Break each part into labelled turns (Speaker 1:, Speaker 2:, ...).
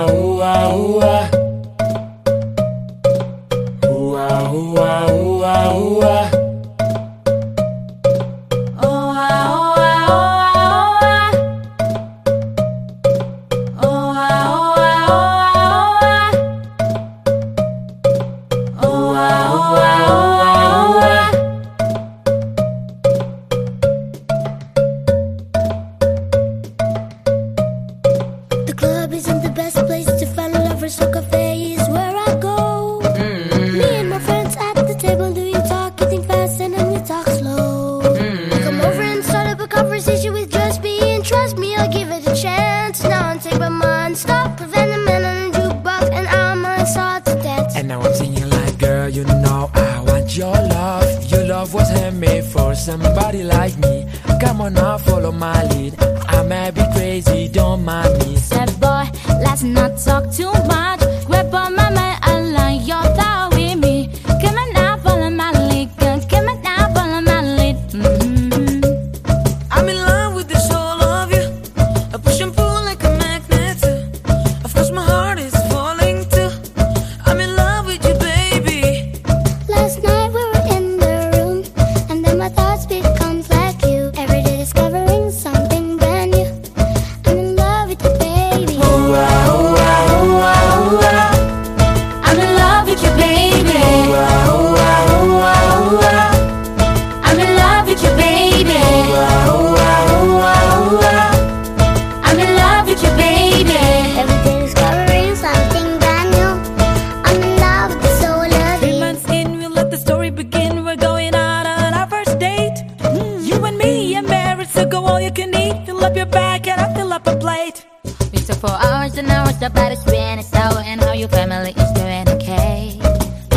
Speaker 1: ah, ooh, ah, ooh, ah. Me, I'll give it a chance. Now I'm take my mind, stop, preventing a man on a jukebox, and I'm on start to dance.
Speaker 2: And now I'm singing like, girl, you know I want your love. Your love was handmade for somebody like me. Come on now, follow my lead. I may be crazy, don't mind me.
Speaker 3: Said boy, let's not talk too much.
Speaker 1: We
Speaker 3: took four hours and hours about it's been it's how and how your family is doing okay.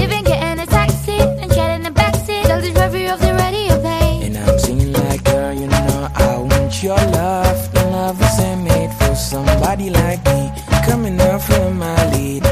Speaker 3: Even getting a taxi and in the backseat. All this review of the radio play.
Speaker 2: And I'm singing like, girl, you know I want your love. Your love was handmade for somebody like me. Coming up from my lead.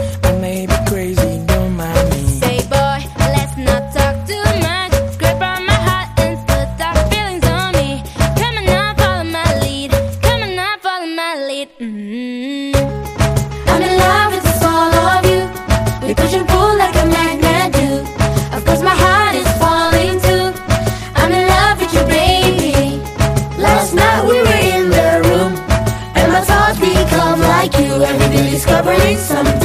Speaker 3: bring some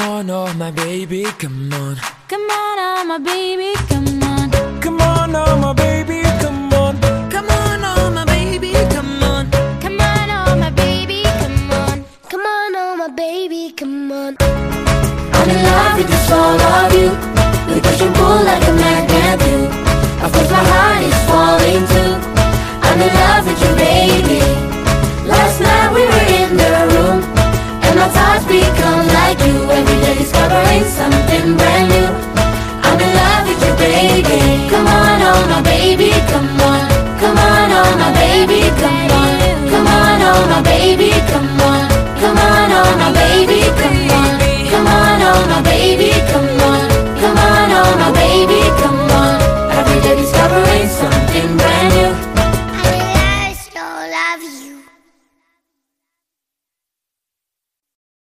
Speaker 3: Come on,
Speaker 1: oh my baby, come on.
Speaker 3: Come on, oh my baby, come on.
Speaker 2: Come on, oh my baby, come on.
Speaker 3: Come on, oh my baby, come on.
Speaker 2: Come on, oh my baby, come on.
Speaker 4: Come on, oh my baby, come on.
Speaker 1: I'm in love with the soul of you. We push and pull like a magnet do. Of course, my heart is falling too. I'm in love with baby, come on. Come on, oh my baby, come on. Come on, oh my baby, come on. Come on, oh my baby, come on. Come on, oh my baby, come on. Come on, oh my baby, come on. Every day discovering something brand new.